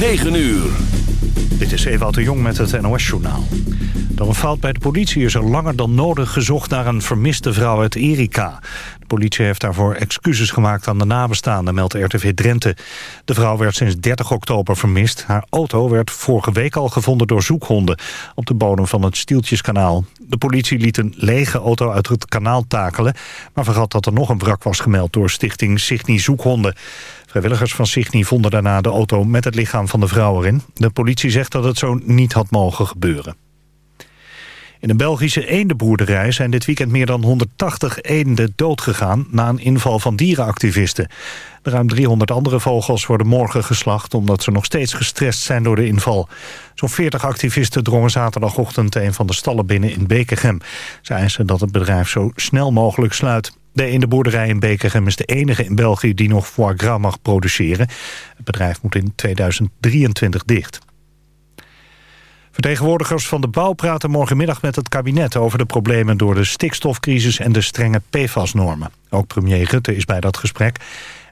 9 uur. Dit is Ewout de Jong met het NOS-journaal. Door een fout bij de politie is er langer dan nodig gezocht naar een vermiste vrouw uit Erika. De politie heeft daarvoor excuses gemaakt aan de nabestaanden, meldt RTV Drenthe. De vrouw werd sinds 30 oktober vermist. Haar auto werd vorige week al gevonden door zoekhonden op de bodem van het Stieltjeskanaal. De politie liet een lege auto uit het kanaal takelen, maar vergat dat er nog een wrak was gemeld door stichting Signy Zoekhonden. Vrijwilligers van Signy vonden daarna de auto met het lichaam van de vrouw erin. De politie zegt dat het zo niet had mogen gebeuren. In een Belgische eendenboerderij zijn dit weekend meer dan 180 eenden doodgegaan... na een inval van dierenactivisten. De ruim 300 andere vogels worden morgen geslacht... omdat ze nog steeds gestrest zijn door de inval. Zo'n 40 activisten drongen zaterdagochtend een van de stallen binnen in Bekergem. Ze eisen dat het bedrijf zo snel mogelijk sluit. De eendenboerderij in Bekergem is de enige in België die nog foie gras mag produceren. Het bedrijf moet in 2023 dicht. Vertegenwoordigers van de bouw praten morgenmiddag met het kabinet... over de problemen door de stikstofcrisis en de strenge PFAS-normen. Ook premier Rutte is bij dat gesprek.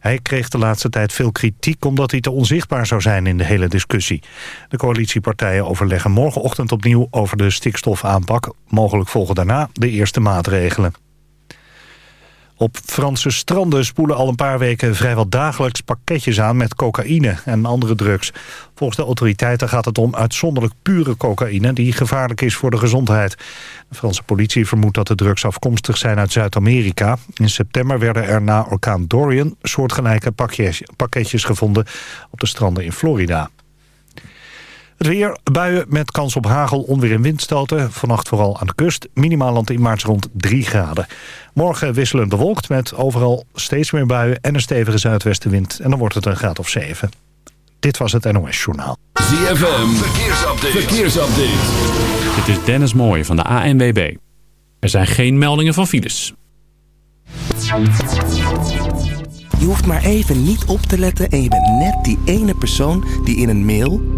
Hij kreeg de laatste tijd veel kritiek omdat hij te onzichtbaar zou zijn in de hele discussie. De coalitiepartijen overleggen morgenochtend opnieuw over de stikstofaanpak. Mogelijk volgen daarna de eerste maatregelen. Op Franse stranden spoelen al een paar weken vrijwel dagelijks pakketjes aan met cocaïne en andere drugs. Volgens de autoriteiten gaat het om uitzonderlijk pure cocaïne die gevaarlijk is voor de gezondheid. De Franse politie vermoedt dat de drugs afkomstig zijn uit Zuid-Amerika. In september werden er na orkaan Dorian soortgelijke pakketjes gevonden op de stranden in Florida. Het weer, buien met kans op hagel, onweer en windstoten. Vannacht vooral aan de kust. Minimaal maart rond 3 graden. Morgen wisselend bewolkt met overal steeds meer buien... en een stevige zuidwestenwind. En dan wordt het een graad of 7. Dit was het NOS Journaal. ZFM, verkeersupdate. verkeersupdate. Dit is Dennis Mooij van de ANWB. Er zijn geen meldingen van files. Je hoeft maar even niet op te letten en je bent net die ene persoon die in een mail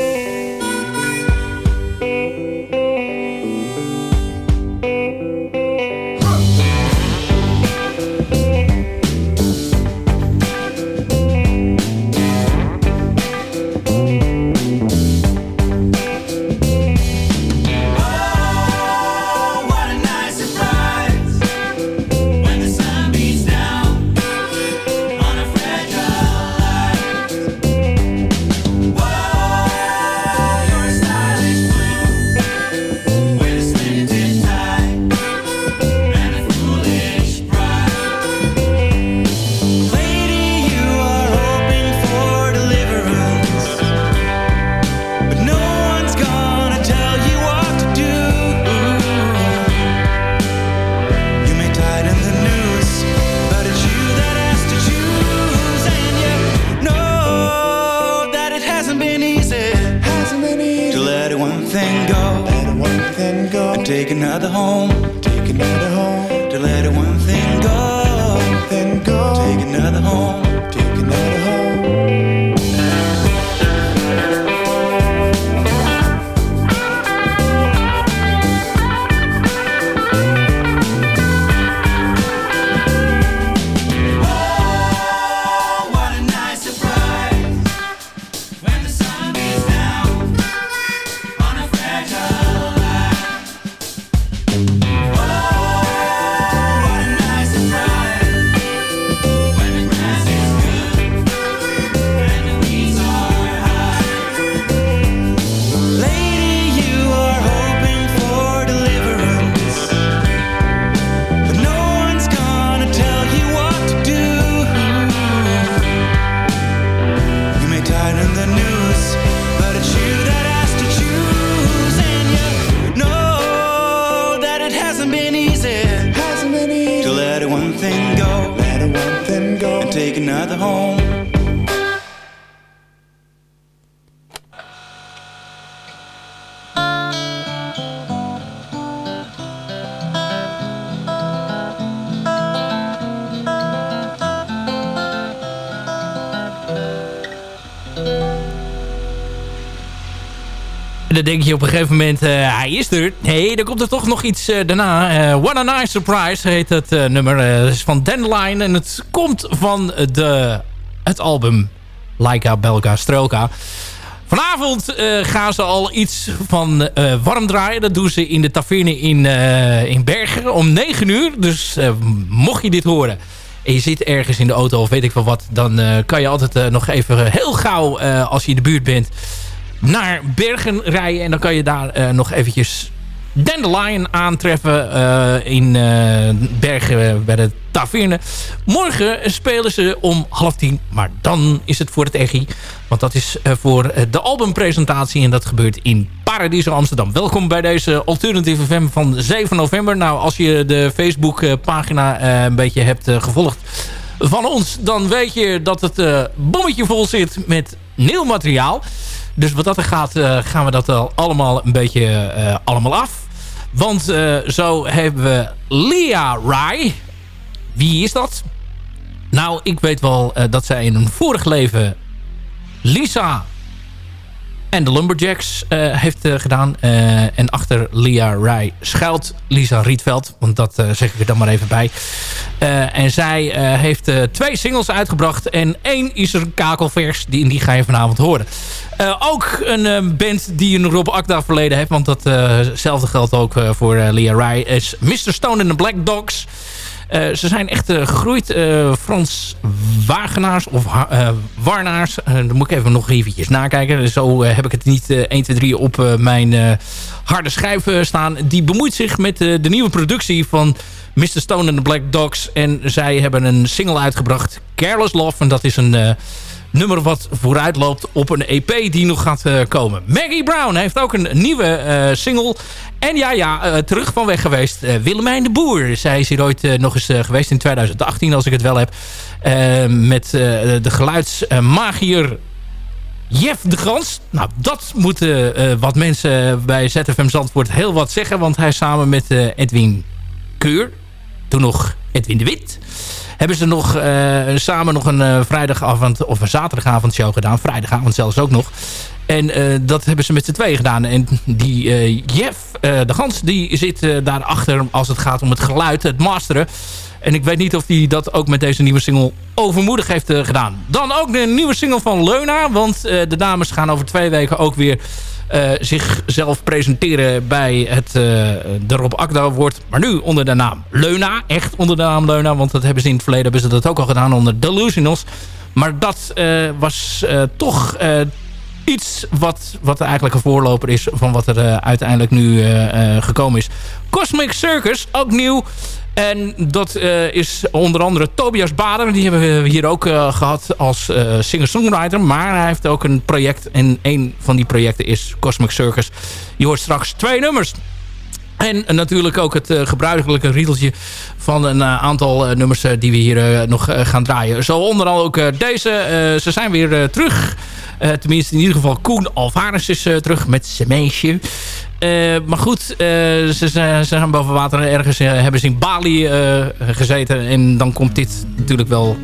thing go. Let one thing go. Take another home. Take another home. Denk je op een gegeven moment, uh, hij is er. Nee, dan komt er toch nog iets uh, daarna. Uh, What a Nice Surprise heet het nummer. Het is van Dandelion en het komt van de, het album Laika Belka Strelka. Vanavond gaan ze al iets van warm draaien. Dat doen ze in de taverne in, in Bergen om 9 uur. Dus mocht je dit horen en je zit ergens in de auto of weet ik wel wat... dan kan je altijd nog even heel gauw, als je in de buurt bent naar Bergen rijden. En dan kan je daar uh, nog eventjes Dandelion aantreffen uh, in uh, Bergen bij de Taverne. Morgen spelen ze om half tien, maar dan is het voor het EGI. Want dat is voor de albumpresentatie en dat gebeurt in Paradiso Amsterdam. Welkom bij deze Alternative FM van 7 november. Nou, als je de Facebook-pagina een beetje hebt gevolgd van ons... dan weet je dat het bommetje vol zit met nieuw materiaal. Dus wat dat er gaat, uh, gaan we dat al allemaal een beetje uh, allemaal af. Want uh, zo hebben we Lia Rai. Wie is dat? Nou, ik weet wel dat zij in een vorig leven Lisa en de Lumberjacks uh, heeft uh, gedaan. Uh, en achter Lia Rai schuilt Lisa Rietveld. Want dat zeg ik er dan maar even bij. en zij heeft twee singles uitgebracht. En één is er kakelvers. Die, die ga je vanavond horen. ook een band die een Rob Akda verleden heeft. Want datzelfde geldt ook voor Lia Rai. Is Mr. Stone and the Black Dogs. Uh, ze zijn echt uh, gegroeid. Uh, Frans Wagenaars of Warnaars. dan moet ik even nog eventjes nakijken. Zo heb ik het niet 1, 2, 3 op mijn harde schijf staan. Die bemoeit zich met de nieuwe productie van Mr. Stone and the Black Dogs. En zij hebben een single uitgebracht. Careless Love. En dat is een nummer wat vooruit loopt op een EP die nog gaat uh, komen. Maggie Brown heeft ook een nieuwe uh, single. En ja, ja, uh, terug van weg geweest. Willemijn de Boer. Zij is hier ooit nog eens geweest in 2018, als ik het wel heb. met de geluidsmagier Jeff de Grans. Nou, dat moeten wat mensen bij ZFM Zandvoort heel wat zeggen. Want hij samen met Edwin Keur, toen nog Edwin de Wit hebben ze nog uh, samen nog een uh, vrijdagavond of een zaterdagavond show gedaan. Vrijdagavond zelfs ook nog. En uh, dat hebben ze met z'n twee gedaan. En die Jeff de Gans die zit daarachter als het gaat om het geluid, het masteren. En ik weet niet of hij dat ook met deze nieuwe single overmoedig heeft gedaan. Dan ook de nieuwe single van Leuna. Want de dames gaan over twee weken ook weer zichzelf presenteren bij het, uh, de Rob Akda Award. Maar nu onder de naam Leuna. Echt onder de naam Leuna. Want dat hebben ze in het verleden hebben ze dat ook al gedaan onder Delusionals. Maar dat uh, was toch iets wat, wat eigenlijk een voorloper is van wat er uiteindelijk nu gekomen is. Cosmic Circus, ook nieuw. En dat uh, is onder andere Tobias Bader. Die hebben we hier ook uh, gehad als uh, singer-songwriter. Maar hij heeft ook een project. En een van die projecten is Cosmic Circus. Je hoort straks twee nummers. En natuurlijk ook het gebruikelijke riedeltje van een aantal nummers die we hier nog gaan draaien. Zo onder andere ook deze. ze zijn weer terug. Tenminste in ieder geval Koen Alvarez is terug met zijn meisje. Uh, maar goed, uh, ze, ze, zijn boven water ergens hebben ze in Bali gezeten. En dan komt dit natuurlijk wel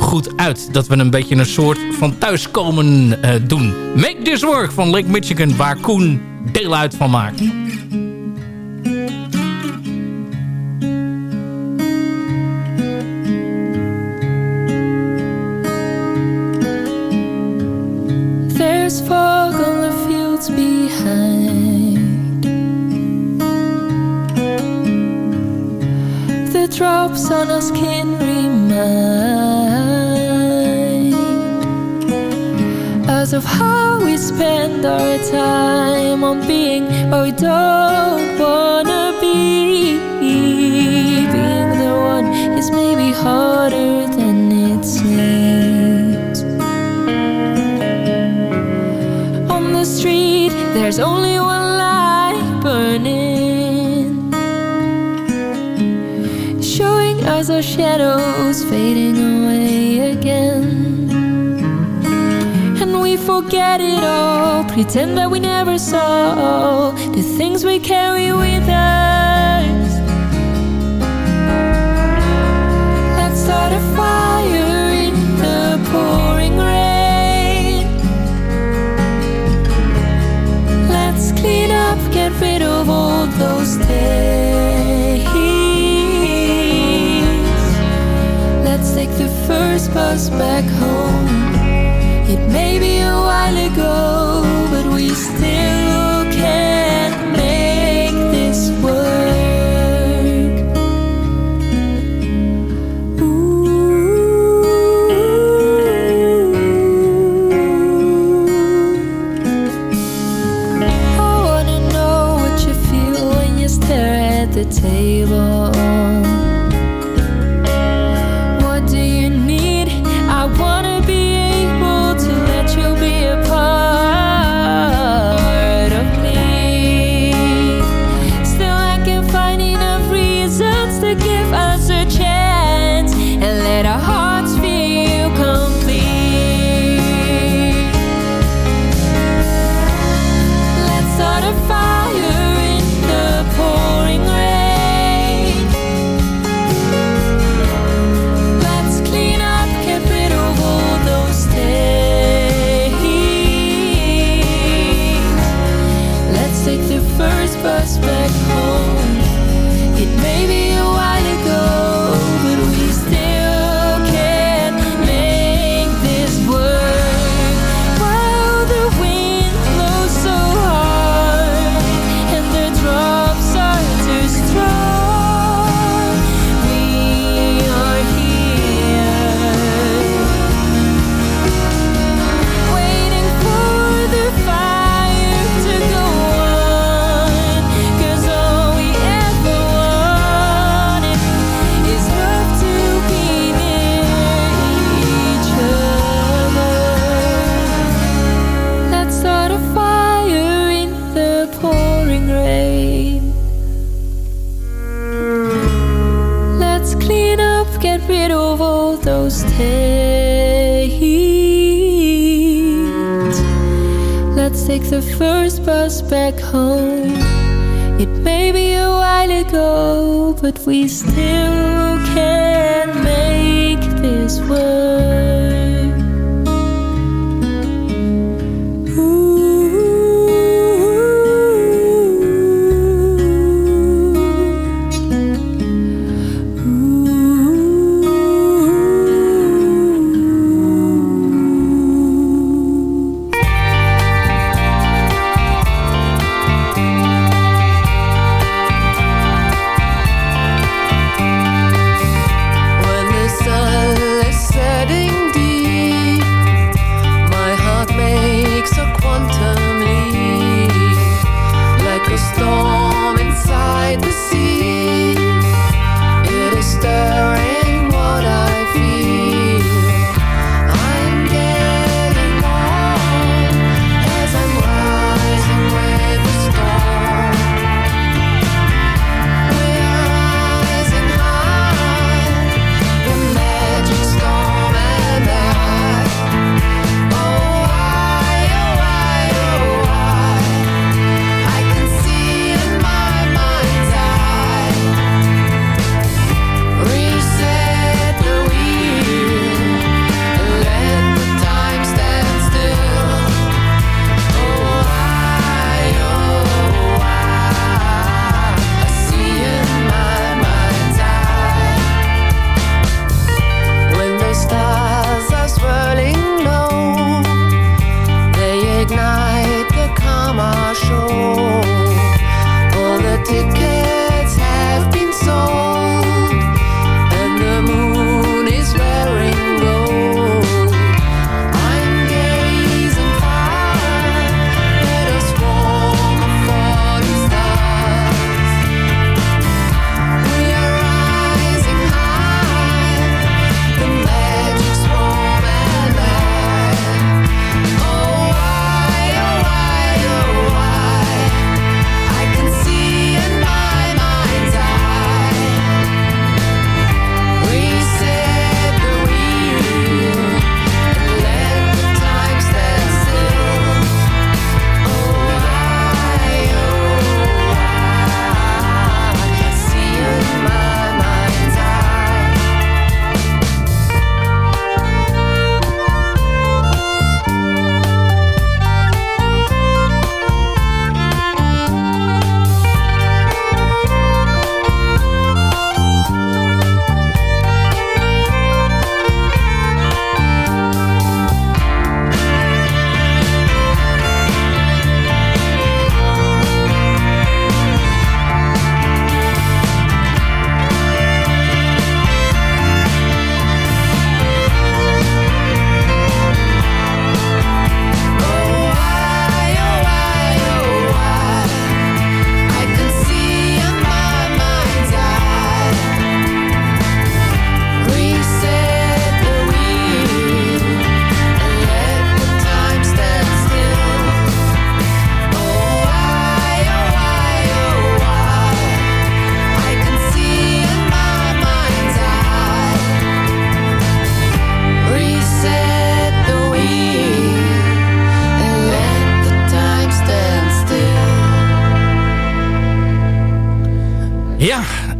goed uit. Dat we een beetje een soort van thuiskomen doen. Make This Work van Lake Michigan, waar Koen deel uit van maakt. There's fog on the fields behind The drops on our skin remind us of how we spend our time on being what we don't wanna be. Being the one is maybe harder forget it all, pretend that we never saw the things we carry with us. Let's start a fire in the pouring rain. Let's clean up, get rid of all those days. Let's take the first bus back home. It may be a butterfly. But we still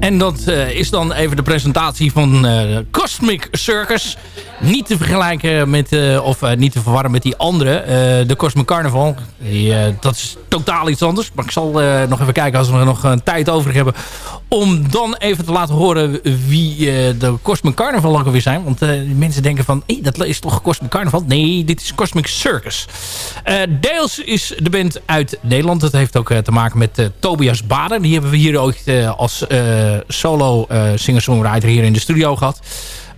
en dat uh, is dan even de presentatie van uh, Cosmic Circus. Niet te vergelijken met, uh, of niet te verwarren met die andere. de Cosmic Carnival. Die, dat is totaal iets anders. Maar ik zal nog even kijken als we nog een tijd over hebben. Om dan even te laten horen wie de Cosmic Carnival ook alweer zijn. Want mensen denken van, hey, dat is toch Cosmic Carnival? Nee, dit is Cosmic Circus. deels is de band uit Nederland. Dat heeft ook te maken met Tobias Baden. Die hebben we hier ooit als solo singer-songwriter hier in de studio gehad.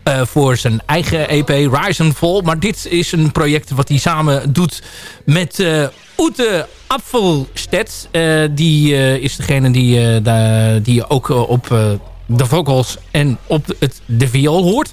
Uh, voor zijn eigen EP Rise and Fall. Maar dit is een project wat hij samen doet met uh, Ute Apfelstedt. Uh, die is degene die, die ook op de vocals en op het, de viool hoort.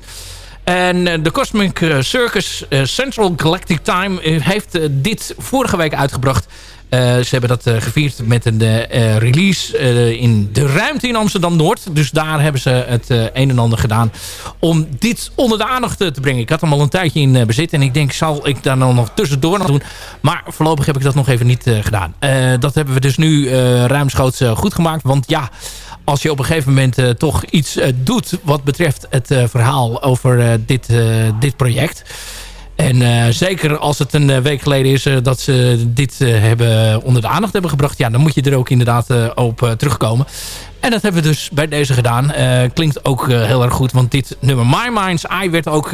En de Cosmic Circus Central Galactic Time heeft dit vorige week uitgebracht. Uh, ze hebben dat uh, gevierd met een uh, release in de ruimte in Amsterdam-Noord. Dus daar hebben ze het een en ander gedaan om dit onder de aandacht te brengen. Ik had hem al een tijdje in bezit en ik denk, zal ik daar dan nog tussendoor nog doen? Maar voorlopig heb ik dat nog even niet gedaan. dat hebben we dus nu ruimschoots goed gemaakt. Want ja, als je op een gegeven moment toch iets doet wat betreft het verhaal over dit, dit project... En uh, zeker als het een week geleden is uh, dat ze dit hebben onder de aandacht hebben gebracht. Ja, dan moet je er ook inderdaad op terugkomen. En dat hebben we dus bij deze gedaan. klinkt ook heel erg goed. Want dit nummer My Mind's Eye werd ook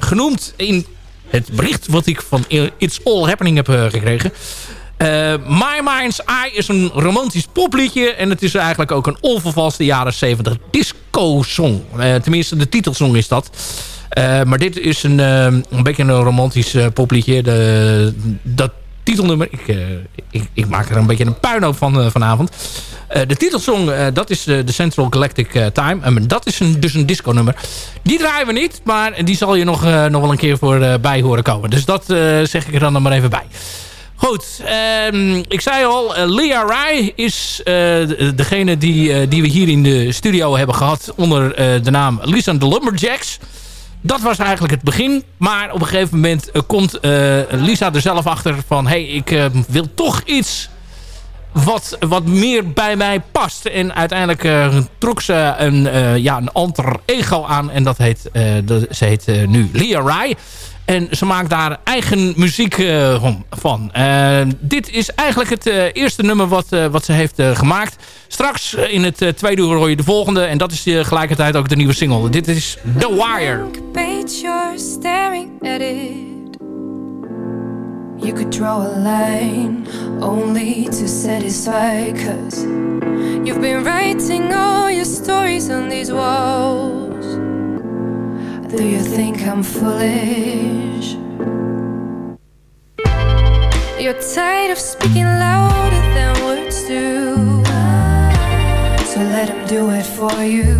genoemd in het bericht wat ik van It's All Happening heb gekregen. My Mind's Eye is een romantisch popliedje. En het is eigenlijk ook een onvervalste jaren 70 disco song. tenminste, de titelsong is dat. Uh, maar dit is een, uh, een beetje een romantisch uh, popliedje. Dat titelnummer, ik, ik, ik, maak er een beetje een puinhoop van vanavond. de titelsong, dat is de Central Galactic Time. Dat is een, dus een disco nummer. Die draaien we niet, maar die zal je nog, nog wel een keer voor bij horen komen. Dus dat zeg ik er dan maar even bij. Goed, um, ik zei al, uh, Leah Rai is degene die, die we hier in de studio hebben gehad onder de naam Lisa de Lumberjacks. Dat was eigenlijk het begin. Maar op een gegeven moment uh, komt uh, Lisa er zelf achter van... hé, hey, ik uh, wil toch iets wat, wat meer bij mij past. En uiteindelijk trok ze een, ja, een alter ego aan. En dat heet, ze heet nu Leah Rai. En ze maakt daar eigen muziek uh, van. Uh, dit is eigenlijk het uh, eerste nummer wat, wat ze heeft gemaakt. Straks in het tweede uur hoor je de volgende. En dat is gelijkertijd ook de nieuwe single. Dit is The Wire. You could draw a line only to satisfy you've been writing all your stories on these walls Do you think I'm foolish? You're tired of speaking louder than words do. So let them do it for you.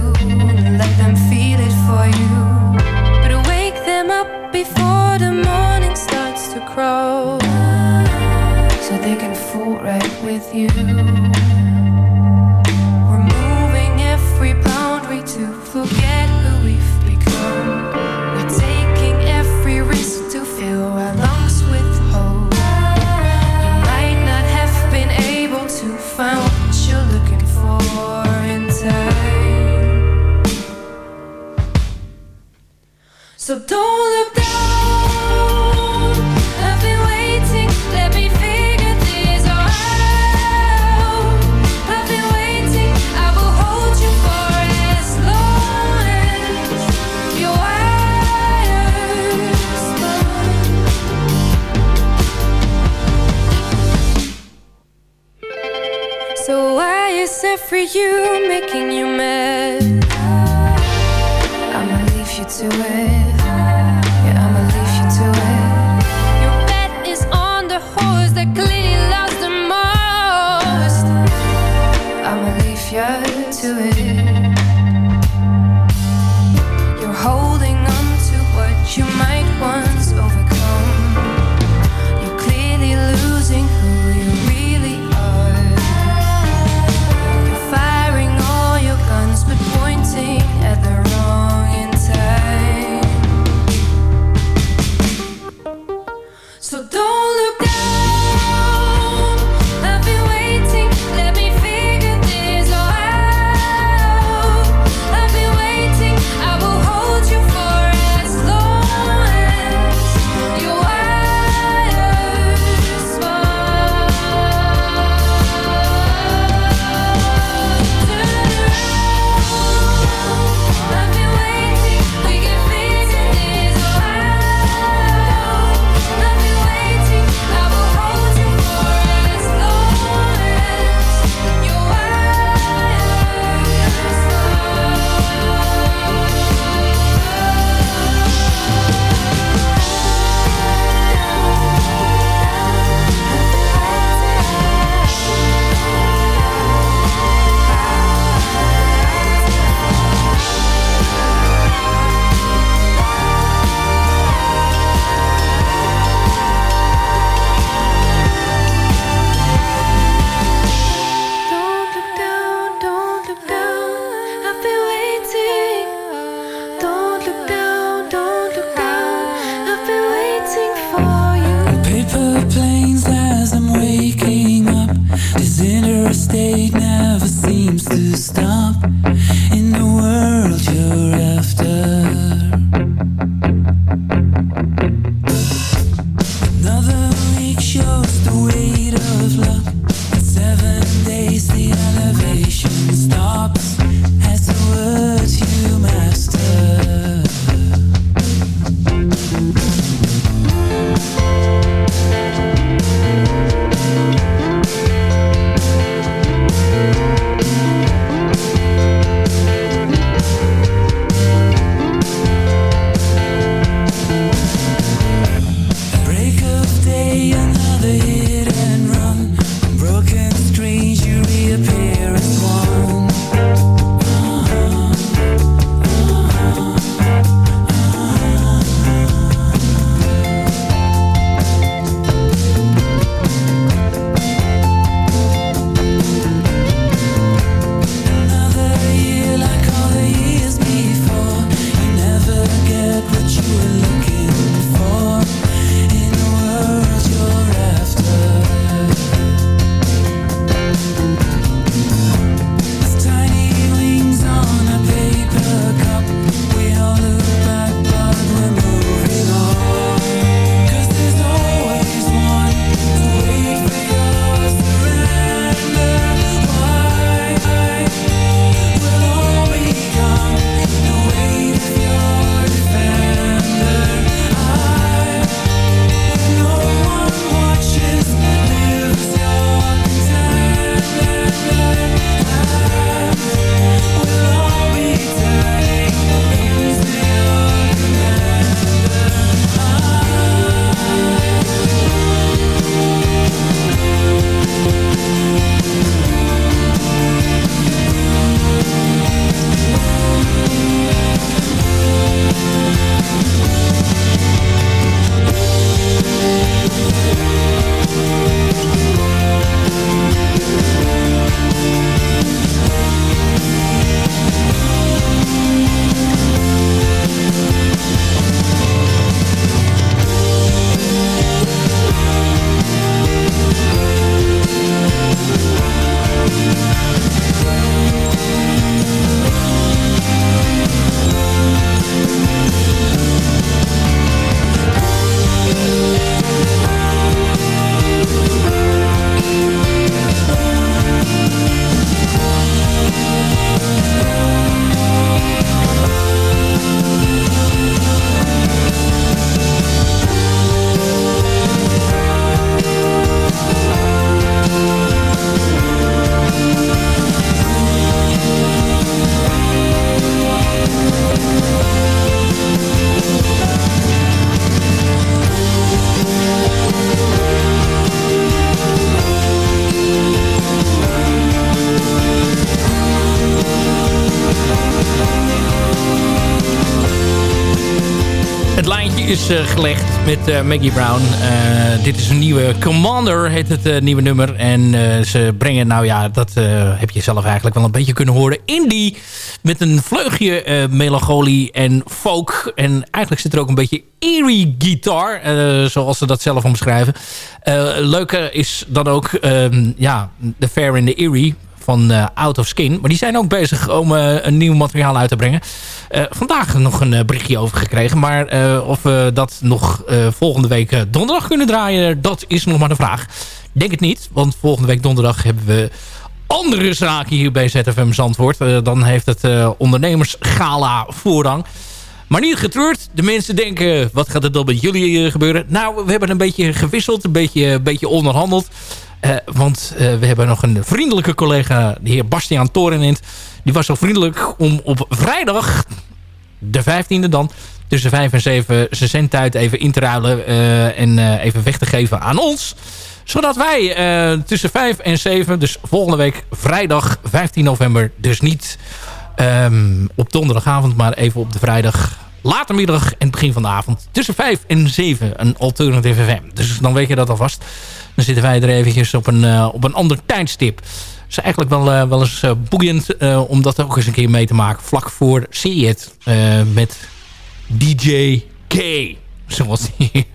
Let them feel it for you. But wake them up before the morning starts to crow. So they can fool right with you. So don't look down. I've been waiting. Let me figure this out. I've been waiting. I will hold you for as long as. So why is for you making you mad? I'ma leave you to it. Lijntje is eh, gelegd met eh, Maggie Brown. Eh, dit is een nieuwe Commander, heet het eh, nieuwe nummer. En ze brengen, nou ja, dat heb je zelf eigenlijk wel een beetje kunnen horen. Indie, met een vleugje melancholie en folk. En eigenlijk zit er ook een beetje eerie guitar, zoals ze dat zelf omschrijven. Eh leuke is dan ook, ehm, ja, The Fair in the Eerie van eh, Out of Skin. Maar die zijn ook bezig om eh, een nieuw materiaal uit te brengen. Eh, vandaag nog een berichtje over gekregen. Maar of we dat nog volgende week donderdag kunnen draaien... dat is nog maar de vraag. Denk het niet, want volgende week donderdag hebben we andere zaken hier bij ZFM Zandvoort. Eh, dan heeft het eh, ondernemersgala voorrang. Maar niet getreurd. De mensen denken, wat gaat er dan met jullie gebeuren? Nou, we hebben een beetje gewisseld, een beetje, een beetje onderhandeld. Eh, want eh, we hebben nog een vriendelijke collega, de heer Bastiaan Torenint. Die was zo vriendelijk om op vrijdag, de 15e dan... tussen 5 en 7 zijn even in te ruilen... eh, en even weg te geven aan ons zodat wij tussen 5 en 7, dus volgende week vrijdag 15 november, dus niet ehm, op donderdagavond, maar even op de vrijdag, late middag en begin van de avond, tussen 5 en 7, een Alternative FM. Dus dan weet je dat alvast. Zitten wij er eventjes op een, eh, op een ander tijdstip. Het is eigenlijk wel, eh, wel eens eh, boeiend om dat ook eens een keer mee te maken. Vlak voor See It met DJ K. Zoals die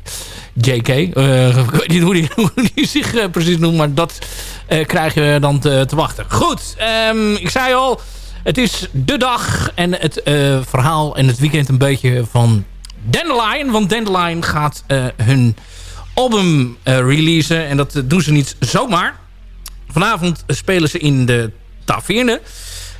JK. Eh, ik weet niet hoe die zich precies noemt, maar dat eh, krijgen we dan te, te wachten. Goed, ehm, ik zei al, het is de dag en het verhaal en het weekend een beetje van Dandelion. Want Dandelion gaat hun album eh, releasen en dat eh, doen ze niet zomaar. Vanavond spelen ze in de Taverne.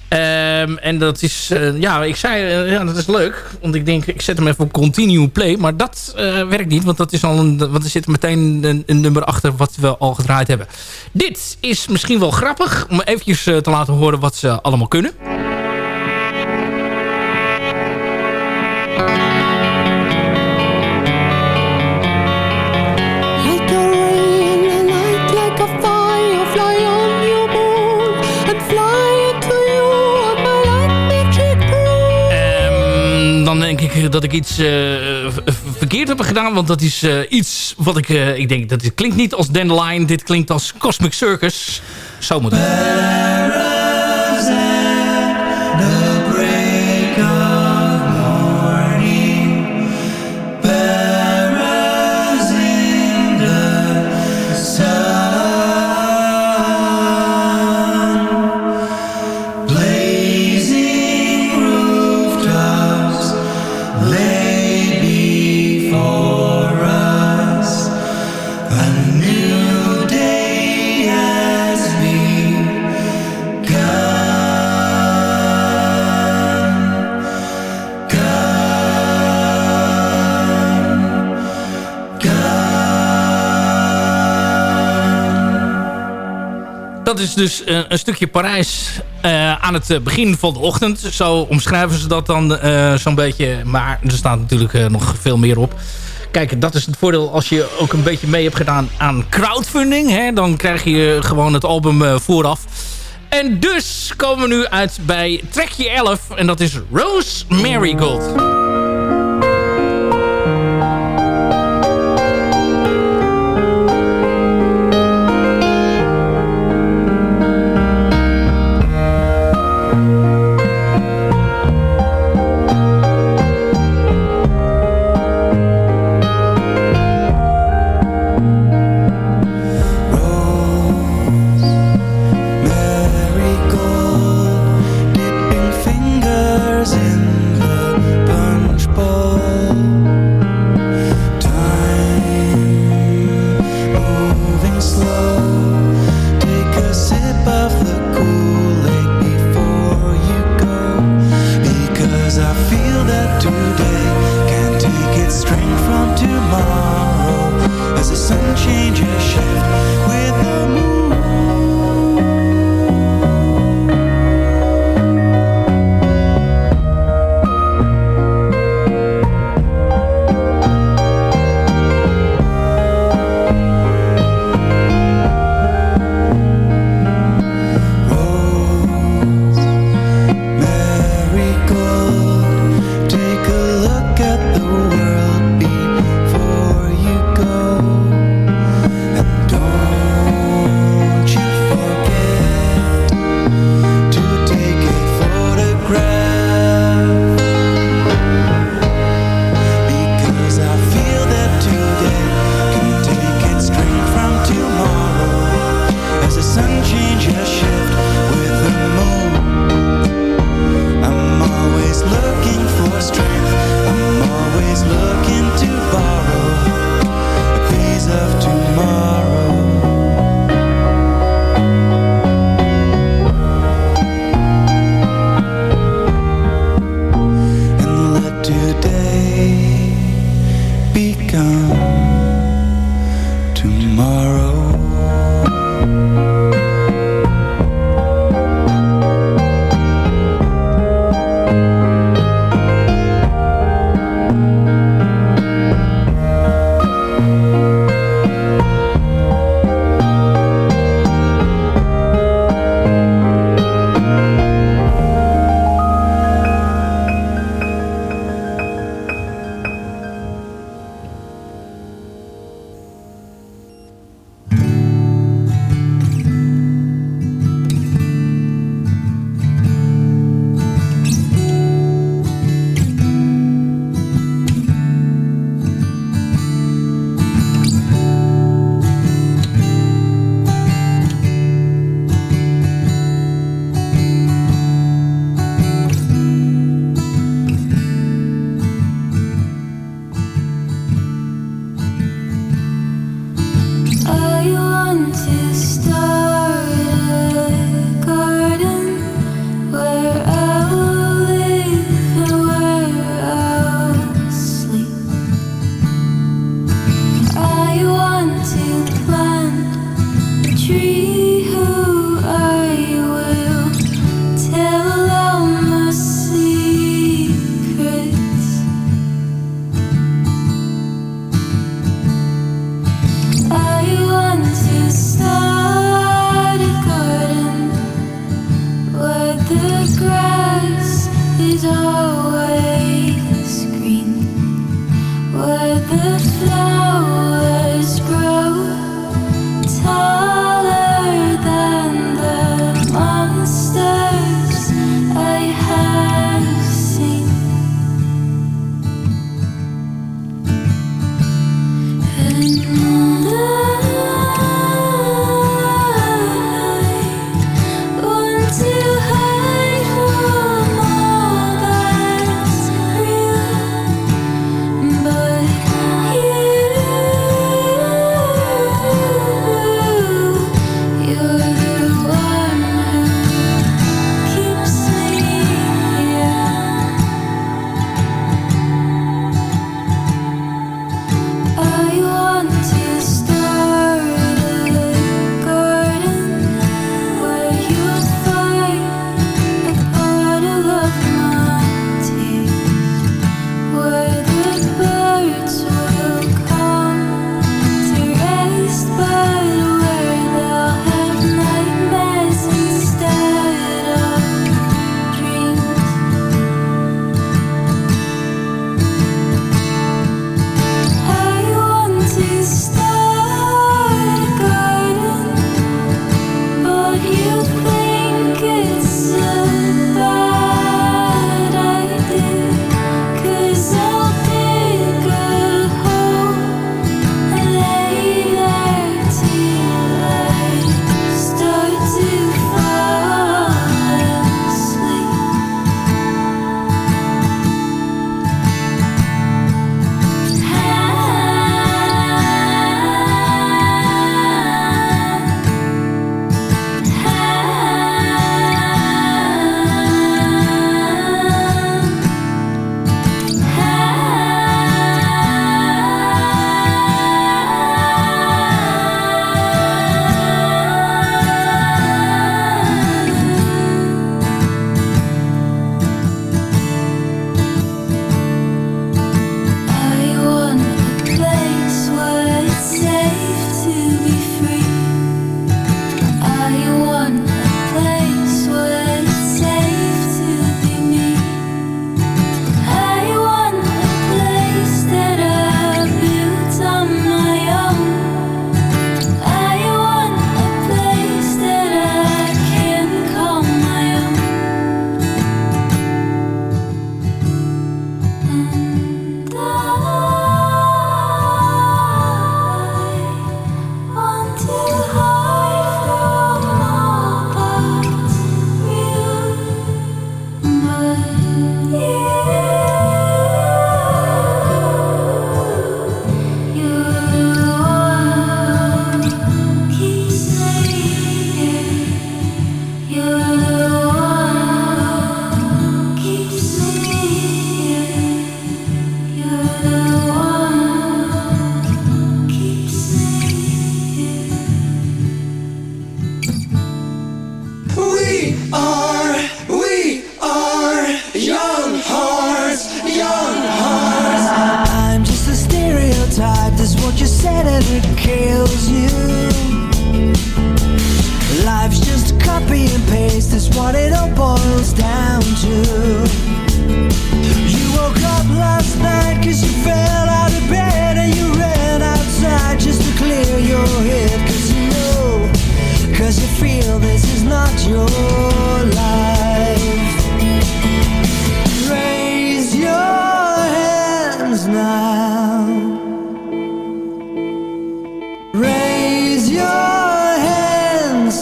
Ehm, en dat is, eh, ja, ik zei, ja, dat is leuk. Want ik denk, ik zet hem even op continue play. Maar dat werkt niet, want, dat is al een, want er zit meteen een, een nummer achter wat we al gedraaid hebben. Dit is misschien wel grappig, om eventjes te laten horen wat ze allemaal kunnen. Ik dat ik iets eh, verkeerd heb gedaan. Want dat is eh, iets wat ik... eh, ik denk, dat dit klinkt niet als Dandelion. Dit klinkt als Cosmic Circus. Zo moet het. Is dus eh, een stukje Parijs eh, aan het eh, begin van de ochtend. Zo omschrijven ze dat dan zo'n beetje. Maar er staat natuurlijk nog veel meer op. Kijk, dat is het voordeel als je ook een beetje mee hebt gedaan aan crowdfunding. Hè? Dan krijg je gewoon het album vooraf. En dus komen we nu uit bij trekje 11. En dat is Rose. Marigold,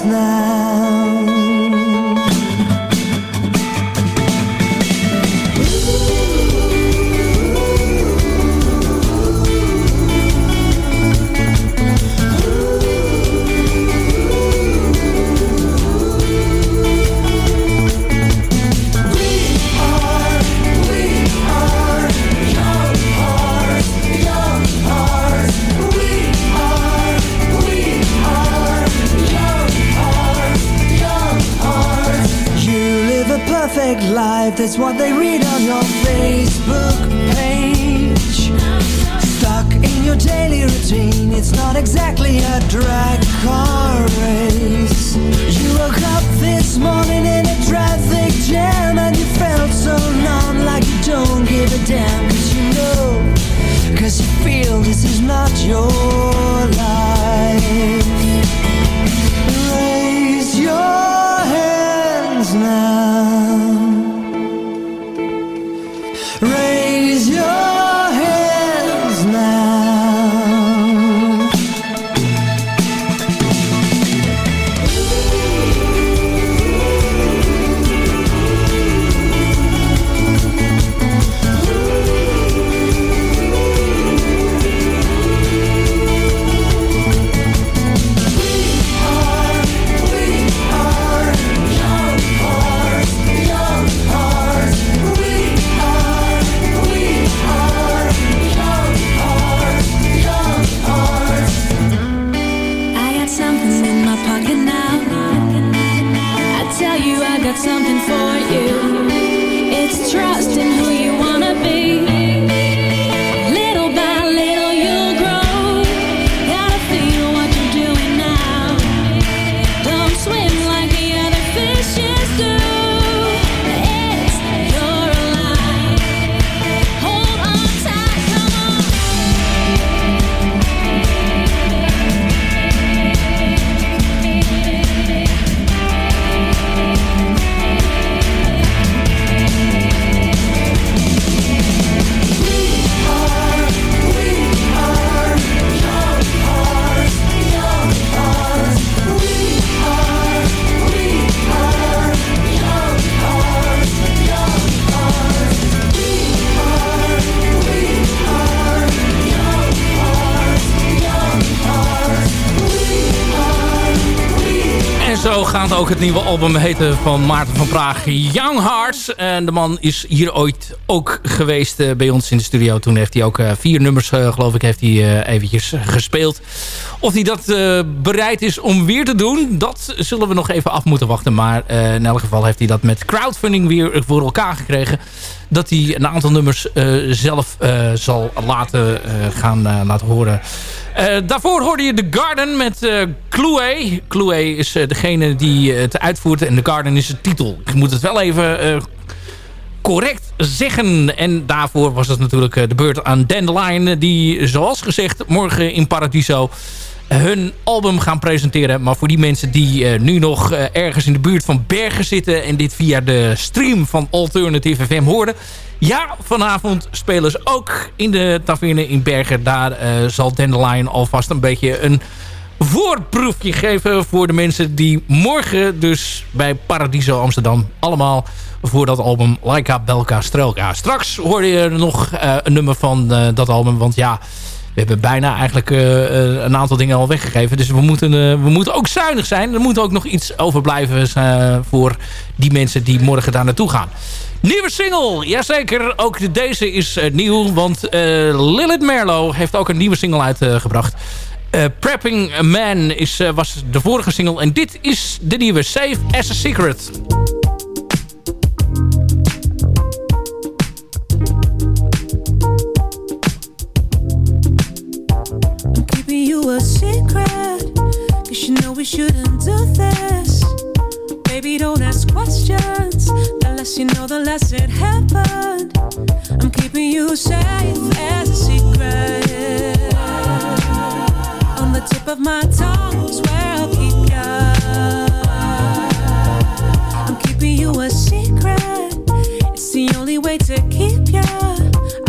знаю. Gaat ook het nieuwe album heten van Maarten van Praag, Young Hearts. En de man is hier ooit ook geweest eh, bij ons in de studio. Toen heeft hij ook eh, vier nummers, eh, geloof ik, heeft hij eventjes gespeeld. Of hij dat bereid is om weer te doen, dat zullen we nog even af moeten wachten. Maar in elk geval heeft hij dat met crowdfunding weer voor elkaar gekregen. Dat hij een aantal nummers eh, zelf eh, zal laten, eh, gaan laten horen. Daarvoor hoorde je The Garden met eh Chloe. Is degene die het uitvoert en The Garden is de titel. Ik moet het wel even correct zeggen. En daarvoor was het natuurlijk de beurt aan Dandelion... die zoals gezegd morgen in Paradiso hun album gaan presenteren. Maar voor die mensen die eh, nu nog eh, ergens in de buurt van Bergen zitten... en dit via de stream van Alternative FM hoorden... ja, vanavond spelen ze ook in de taverne in Bergen. Daar eh, zal Dandelion alvast een beetje een voorproefje geven... voor de mensen die morgen dus bij Paradiso Amsterdam... allemaal voor dat album Laika Belka Strelka. Straks hoorde je nog een nummer van dat album, want ja... We hebben bijna eigenlijk eh, eh, een aantal dingen al weggegeven. Dus we moeten, eh, we moeten ook zuinig zijn. Er moet ook nog iets overblijven voor die mensen die morgen daar naartoe gaan. Nieuwe single, jazeker. Ook deze is nieuw, want Lilith Merlo heeft ook een nieuwe single uitgebracht. Prepping a Man is, was de vorige single. En dit is de nieuwe Safe as a Secret. A secret. Cause you know we shouldn't do this. Baby, don't ask questions. The less you know, the less it happened. I'm keeping you safe as a secret. On the tip of my tongue where I'll keep ya. I'm keeping you a secret. It's the only way to keep ya.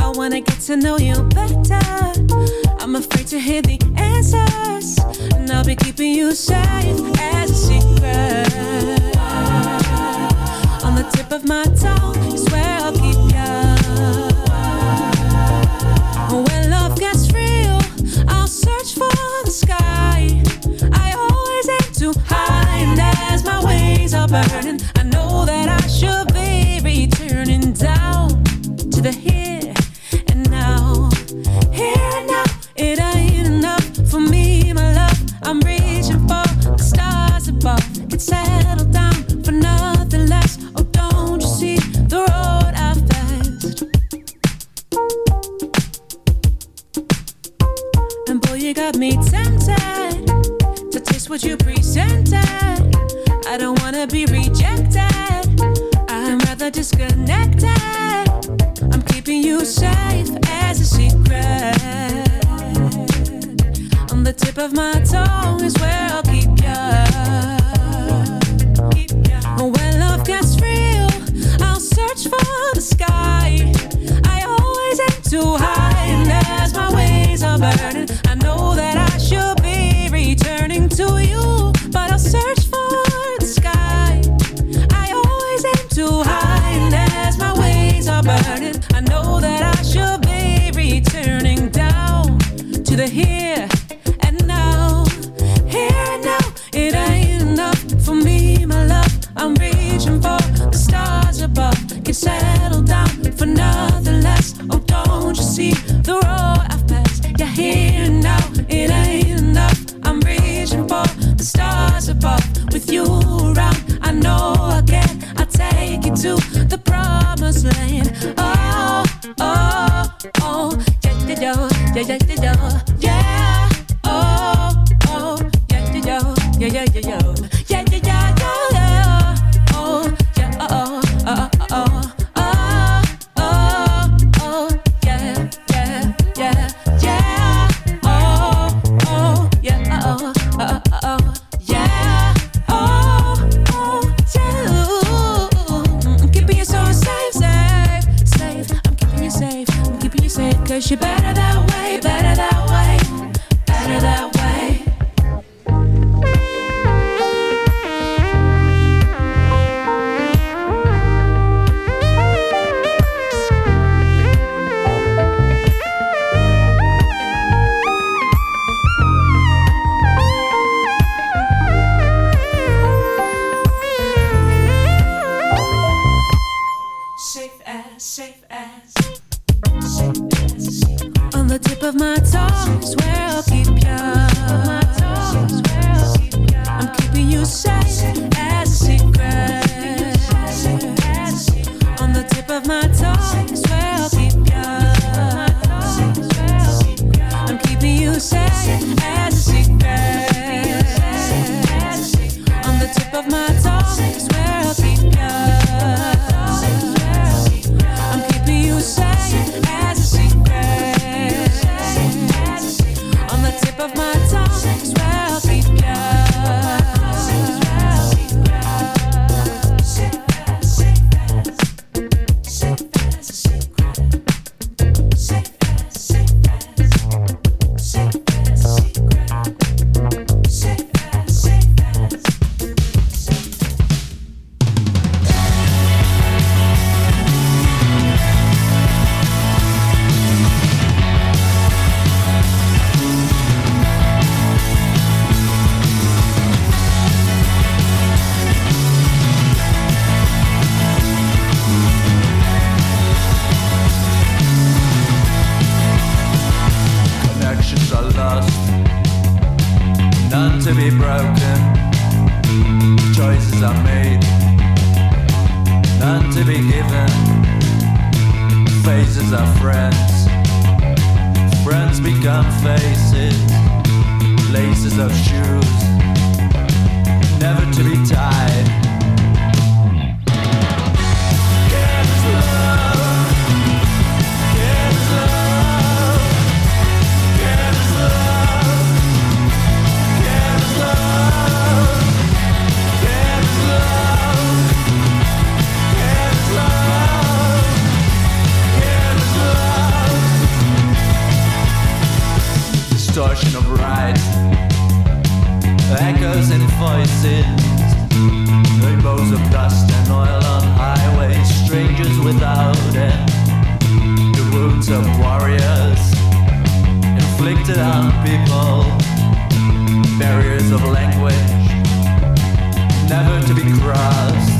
I wanna get to know you better. I'm afraid to hear the answers, and I'll be keeping you safe as a secret. On the tip of my tongue is where I'll keep ya. When love gets real, I'll search for the sky. I always aim too high, and as my ways are burning, I know that I should be returning down to the here you got me tempted to taste what you presented. I don't wanna be rejected. I'm rather disconnected. I'm keeping you safe as a secret. On the tip of my tongue is where I'll keep ya. When love gets real, I'll search for the sky. I always aim too high, and as my ways are burning, here friends. Friends become faces. Laces of shoes. Never to be tied. Echoes and voices. Rainbows of dust and oil on highways. Strangers without end. The wounds of warriors inflicted on people. Barriers of language never to be crossed.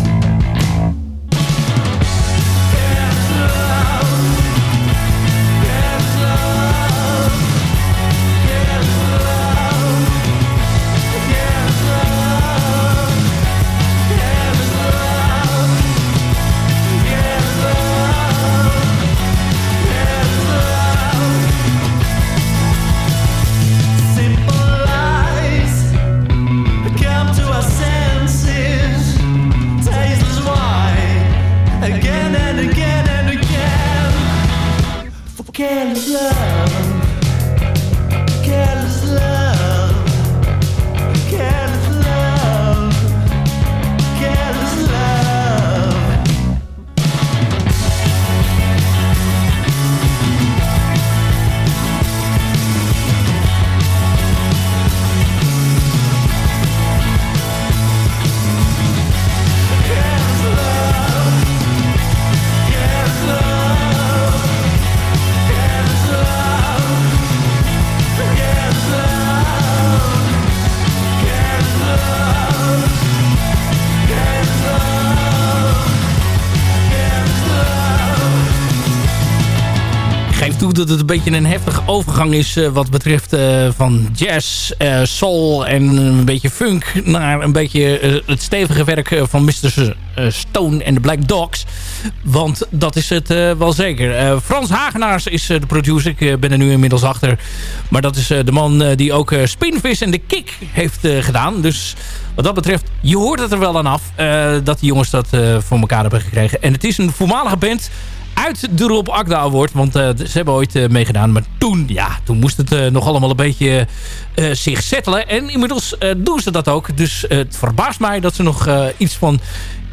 Dat het een beetje een heftige overgang is eh, wat betreft eh, van jazz, eh, soul en een beetje funk naar een beetje het stevige werk van Mr. Stone en de Black Dogs. Want dat is het wel zeker. Frans Hagenaars is de producer. Ik ben er nu inmiddels achter. Maar dat is de man die ook Spinvis en de Kick heeft gedaan. Dus wat dat betreft, je hoort het er wel aan af dat die jongens dat voor elkaar hebben gekregen. En het is een voormalige band uit de Rob Akda. Want eh, ze hebben ooit eh, meegedaan. Maar toen, ja, toen moest het eh, nog allemaal een beetje zich settelen. En inmiddels doen ze dat ook. Dus het verbaast mij dat ze nog iets van...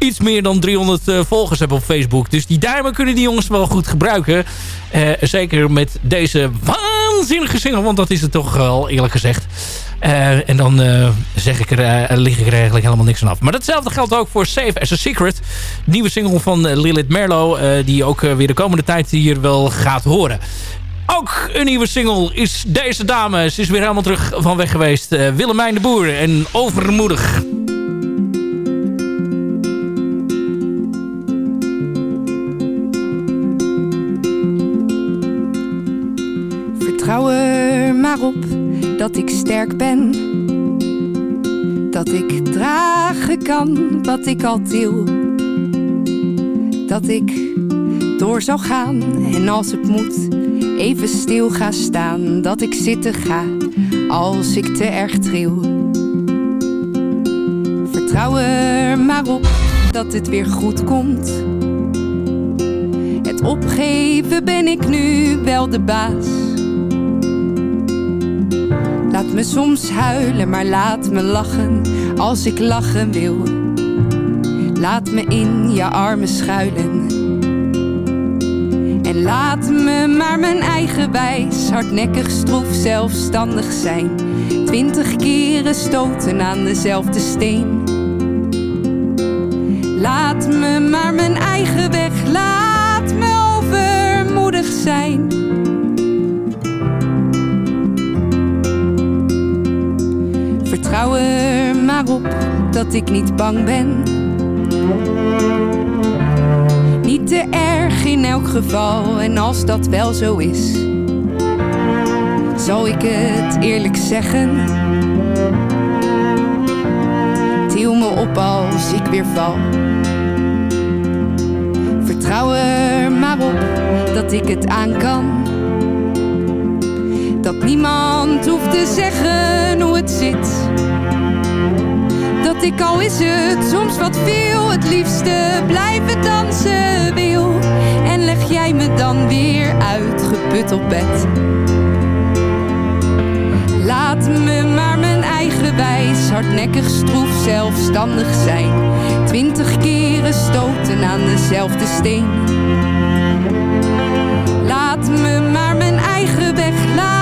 Iets meer dan 300 eh, volgers hebben op Facebook. Dus die duimen kunnen die jongens wel goed gebruiken. Zeker met deze waanzinnige single. Want dat is het toch wel eerlijk gezegd. Eh, en dan eh, zeg ik er, eh, lig ik er eigenlijk helemaal niks aan af. Maar datzelfde geldt ook voor Safe as a Secret. Nieuwe single van Lilith Merlo. die ook weer de komende tijd hier wel gaat horen. Ook een nieuwe single is deze dame. Ze is weer helemaal terug van weg geweest. Willemijn de Boer en Overmoedig. Vertrouw er maar op dat ik sterk ben. Dat ik dragen kan wat ik al til. Dat ik door zou gaan en als het moet even stil ga staan. Dat ik zitten ga als ik te erg tril. Vertrouw er maar op dat het weer goed komt. Het opgeven ben ik nu wel de baas. Laat me soms huilen, maar laat me lachen als ik lachen wil. Laat me in je armen schuilen. En laat me maar mijn eigen wijs, hardnekkig stroef zelfstandig zijn. Twintig keren stoten aan dezelfde steen. Laat me maar mijn eigen weg, laat me overmoedig zijn. Vertrouw er maar op dat ik niet bang ben. Niet te erg in elk geval, en als dat wel zo is, zal ik het eerlijk zeggen. Til me op als ik weer val. Vertrouw er maar op dat ik het aan kan. Dat niemand hoeft te zeggen hoe het zit. Dat ik al is het soms wat veel, het liefste blijven dansen wil. En leg jij me dan weer uitgeput op bed. Laat me maar mijn eigen wijs, hardnekkig stroef, zelfstandig zijn. Twintig keren stoten aan dezelfde steen. Laat me maar mijn eigen weg, laat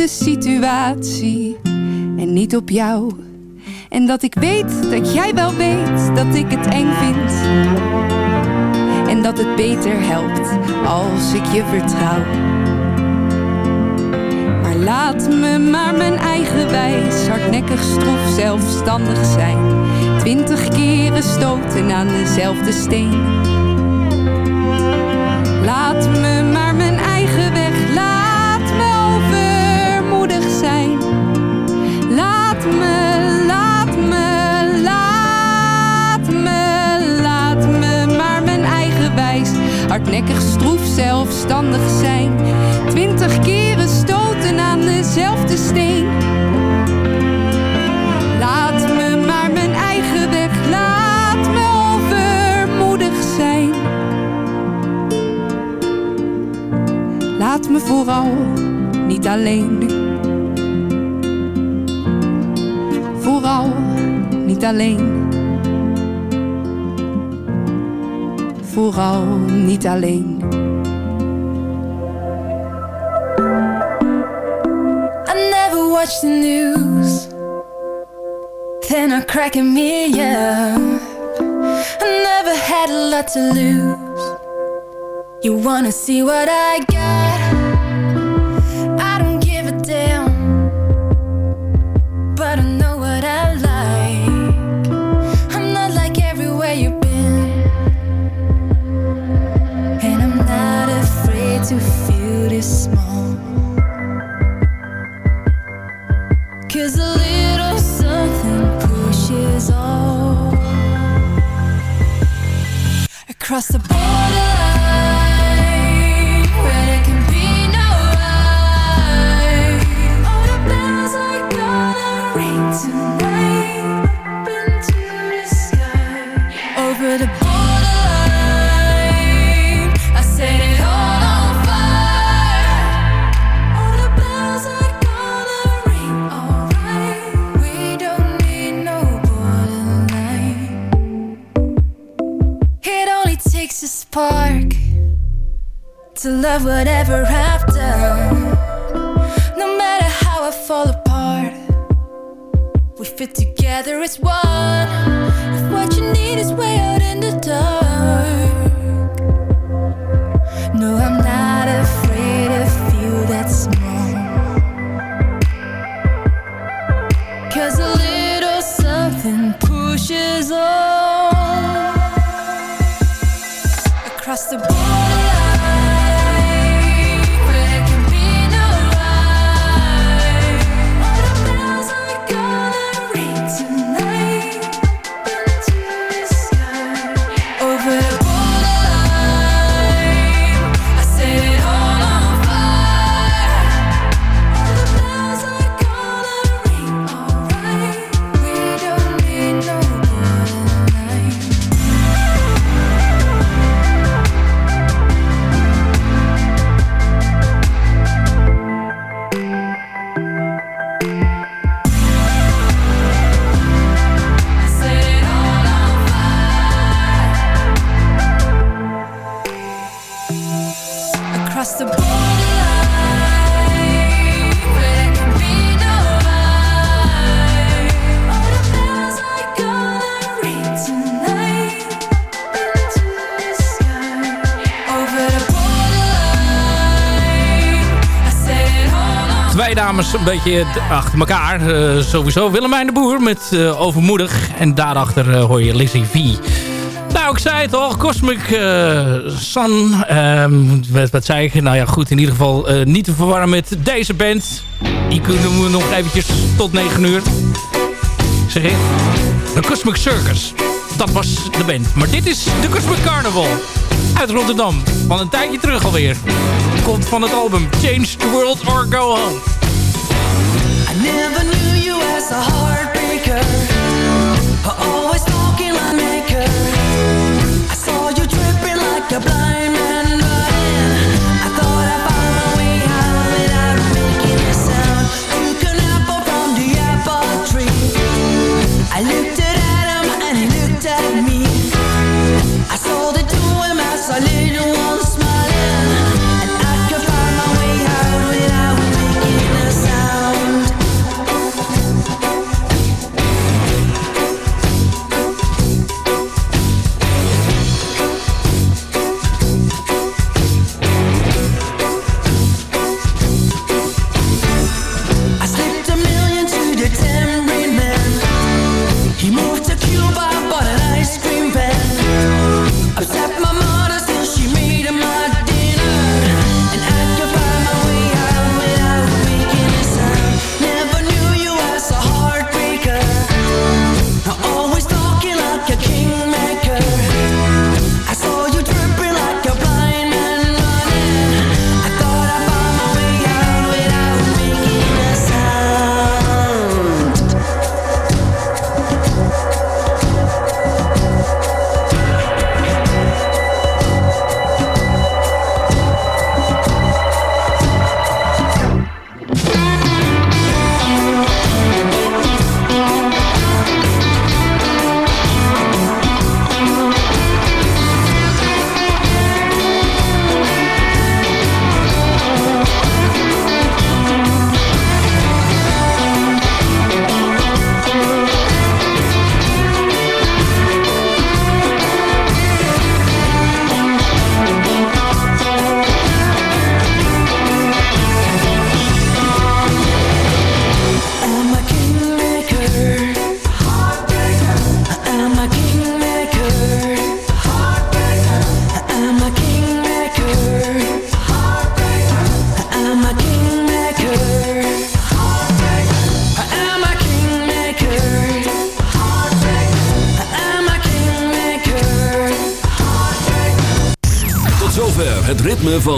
de situatie en niet op jou. En dat ik weet dat jij wel weet dat ik het eng vind. En dat het beter helpt als ik je vertrouw. Maar laat me maar mijn eigen wijs, hardnekkig stroef, zelfstandig zijn. Twintig keren stoten aan dezelfde steen. Laat me maar mijn eigen weg, Hardnekkig stroef, zelfstandig zijn. Twintig keren stoten aan dezelfde steen. Laat me maar mijn eigen weg, laat me overmoedig zijn. Laat me vooral niet alleen. Vooral niet alleen. Vooral niet alleen. I never watch the news. Then I crack a million. I never had a lot to lose. You wanna see what I got? Een beetje achter elkaar. Eh, sowieso Willemijn de Boer met eh, Overmoedig. En daarachter eh, hoor je Lizzie V. Nou, ik zei het al, Cosmic Sun. Ehm, wat, wat zei ik? Nou ja, goed, in ieder geval niet te verwarren met deze band. Die kunnen we nog eventjes tot 9 uur. Zeg ik? De Cosmic Circus. Dat was de band. Maar dit is de Cosmic Carnival. Uit Rotterdam. Van een tijdje terug alweer. Komt van het album Change the World or Go Home. I never knew you as a heartbreaker. Always